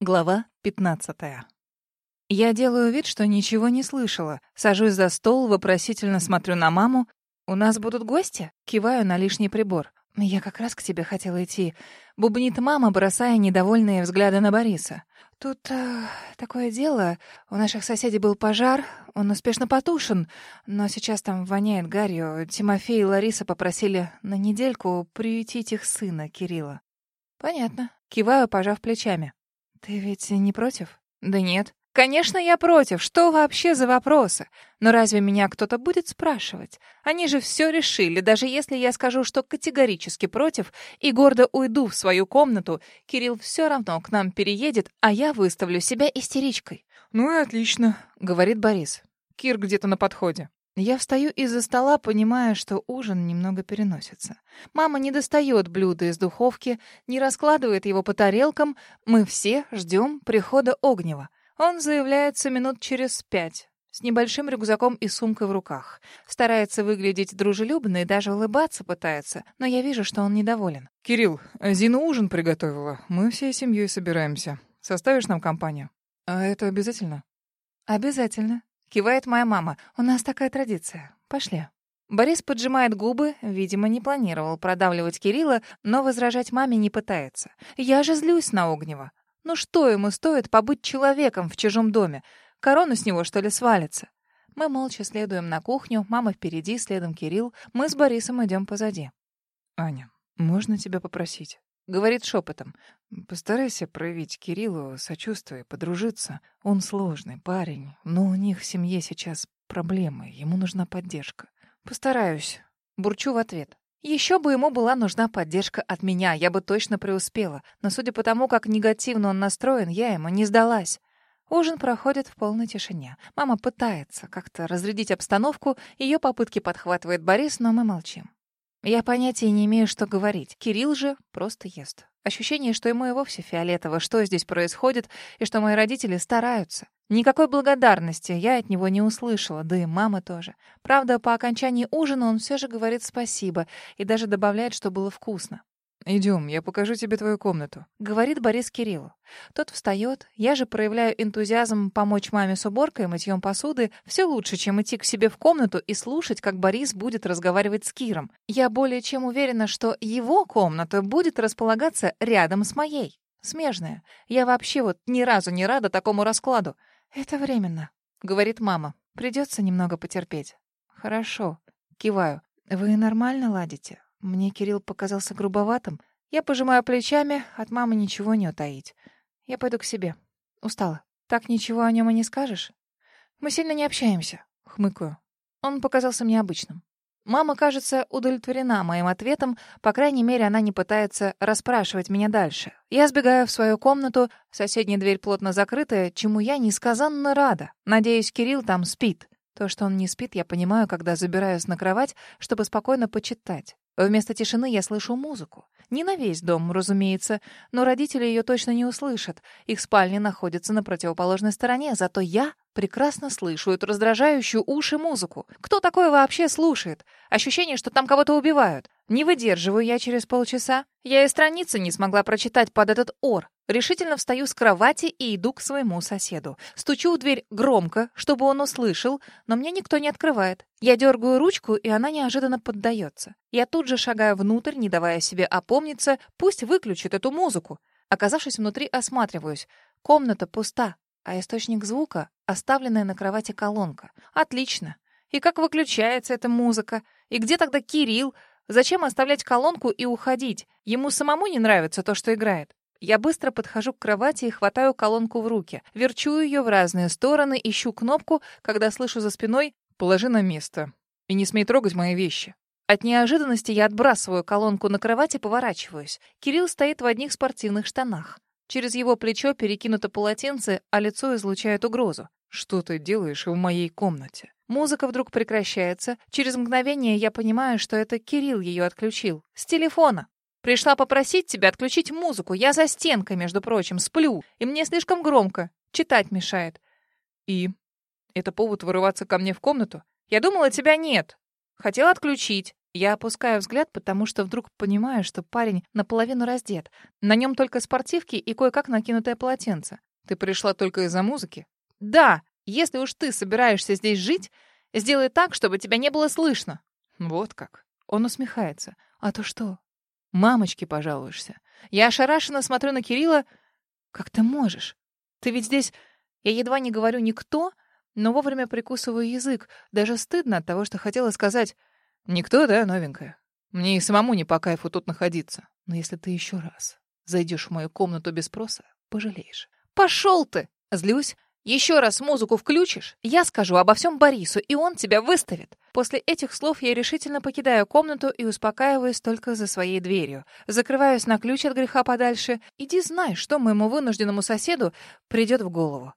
Глава 15. Я делаю вид, что ничего не слышала. Сажусь за стол, вопросительно смотрю на маму. «У нас будут гости?» Киваю на лишний прибор. «Я как раз к тебе хотела идти». Бубнит мама, бросая недовольные взгляды на Бориса. «Тут э, такое дело. У наших соседей был пожар. Он успешно потушен. Но сейчас там воняет гарью. Тимофей и Лариса попросили на недельку приютить их сына, Кирилла». «Понятно». Киваю, пожав плечами. «Ты ведь не против?» «Да нет». «Конечно, я против. Что вообще за вопросы? Но разве меня кто-то будет спрашивать? Они же все решили. Даже если я скажу, что категорически против, и гордо уйду в свою комнату, Кирилл все равно к нам переедет, а я выставлю себя истеричкой». «Ну и отлично», — говорит Борис. «Кир где-то на подходе». Я встаю из-за стола, понимая, что ужин немного переносится. Мама не достает блюда из духовки, не раскладывает его по тарелкам. Мы все ждем прихода Огнева. Он заявляется минут через пять, с небольшим рюкзаком и сумкой в руках. Старается выглядеть дружелюбно и даже улыбаться пытается, но я вижу, что он недоволен. «Кирилл, Зина ужин приготовила. Мы всей семьей собираемся. Составишь нам компанию?» «А это обязательно?» «Обязательно», Кивает моя мама. У нас такая традиция. Пошли. Борис поджимает губы, видимо, не планировал продавливать Кирилла, но возражать маме не пытается. Я же злюсь на Огнева. Ну что ему стоит побыть человеком в чужом доме? Корона с него, что ли, свалится? Мы молча следуем на кухню, мама впереди, следом Кирилл. Мы с Борисом идем позади. «Аня, можно тебя попросить?» Говорит шепотом. Постарайся проявить Кириллу сочувствие, подружиться. Он сложный парень, но у них в семье сейчас проблемы, ему нужна поддержка. Постараюсь. Бурчу в ответ. Еще бы ему была нужна поддержка от меня, я бы точно преуспела. Но судя по тому, как негативно он настроен, я ему не сдалась. Ужин проходит в полной тишине. Мама пытается как-то разрядить обстановку, ее попытки подхватывает Борис, но мы молчим. Я понятия не имею, что говорить. Кирилл же просто ест. Ощущение, что ему и вовсе фиолетово, что здесь происходит, и что мои родители стараются. Никакой благодарности я от него не услышала, да и мама тоже. Правда, по окончании ужина он все же говорит спасибо и даже добавляет, что было вкусно. Идем, я покажу тебе твою комнату», — говорит Борис Кириллу. Тот встает, я же проявляю энтузиазм помочь маме с уборкой и мытьем посуды. Все лучше, чем идти к себе в комнату и слушать, как Борис будет разговаривать с Киром. Я более чем уверена, что его комната будет располагаться рядом с моей. Смежная. Я вообще вот ни разу не рада такому раскладу. «Это временно», — говорит мама. «Придется немного потерпеть». «Хорошо», — киваю. «Вы нормально ладите? Мне Кирилл показался грубоватым. Я пожимаю плечами, от мамы ничего не утаить. Я пойду к себе. Устала. Так ничего о нем и не скажешь? Мы сильно не общаемся. Хмыкаю. Он показался мне обычным. Мама, кажется, удовлетворена моим ответом, по крайней мере, она не пытается расспрашивать меня дальше. Я сбегаю в свою комнату, соседняя дверь плотно закрытая, чему я несказанно рада. Надеюсь, Кирилл там спит. То, что он не спит, я понимаю, когда забираюсь на кровать, чтобы спокойно почитать. Вместо тишины я слышу музыку. Не на весь дом, разумеется, но родители ее точно не услышат. Их спальня находится на противоположной стороне, зато я прекрасно слышу эту раздражающую уши музыку. Кто такое вообще слушает? Ощущение, что там кого-то убивают. Не выдерживаю я через полчаса. Я и страницы не смогла прочитать под этот ор. Решительно встаю с кровати и иду к своему соседу. Стучу в дверь громко, чтобы он услышал, но мне никто не открывает. Я дергаю ручку, и она неожиданно поддается. Я тут же шагаю внутрь, не давая себе опомниться, пусть выключит эту музыку. Оказавшись внутри, осматриваюсь. Комната пуста, а источник звука — оставленная на кровати колонка. Отлично. И как выключается эта музыка? И где тогда Кирилл? Зачем оставлять колонку и уходить? Ему самому не нравится то, что играет. Я быстро подхожу к кровати и хватаю колонку в руки. Верчу ее в разные стороны, ищу кнопку, когда слышу за спиной «Положи на место и не смей трогать мои вещи». От неожиданности я отбрасываю колонку на кровать и поворачиваюсь. Кирилл стоит в одних спортивных штанах. Через его плечо перекинуто полотенце, а лицо излучает угрозу. «Что ты делаешь в моей комнате?» Музыка вдруг прекращается. Через мгновение я понимаю, что это Кирилл ее отключил. С телефона. Пришла попросить тебя отключить музыку. Я за стенкой, между прочим, сплю, и мне слишком громко. Читать мешает. И? Это повод вырываться ко мне в комнату? Я думала, тебя нет. Хотела отключить. Я опускаю взгляд, потому что вдруг понимаю, что парень наполовину раздет. На нем только спортивки и кое-как накинутое полотенце. Ты пришла только из-за музыки? Да, если уж ты собираешься здесь жить, сделай так, чтобы тебя не было слышно. Вот как. Он усмехается. А то что? Мамочке пожалуешься. Я ошарашенно смотрю на Кирилла. Как ты можешь? Ты ведь здесь... Я едва не говорю «никто», но вовремя прикусываю язык. Даже стыдно от того, что хотела сказать. Никто, да, новенькая? Мне и самому не по кайфу тут находиться. Но если ты еще раз зайдешь в мою комнату без спроса, пожалеешь. Пошел ты! Злюсь. Еще раз музыку включишь, я скажу обо всем Борису, и он тебя выставит. После этих слов я решительно покидаю комнату и успокаиваюсь только за своей дверью. Закрываюсь на ключ от греха подальше. Иди знай, что моему вынужденному соседу придет в голову.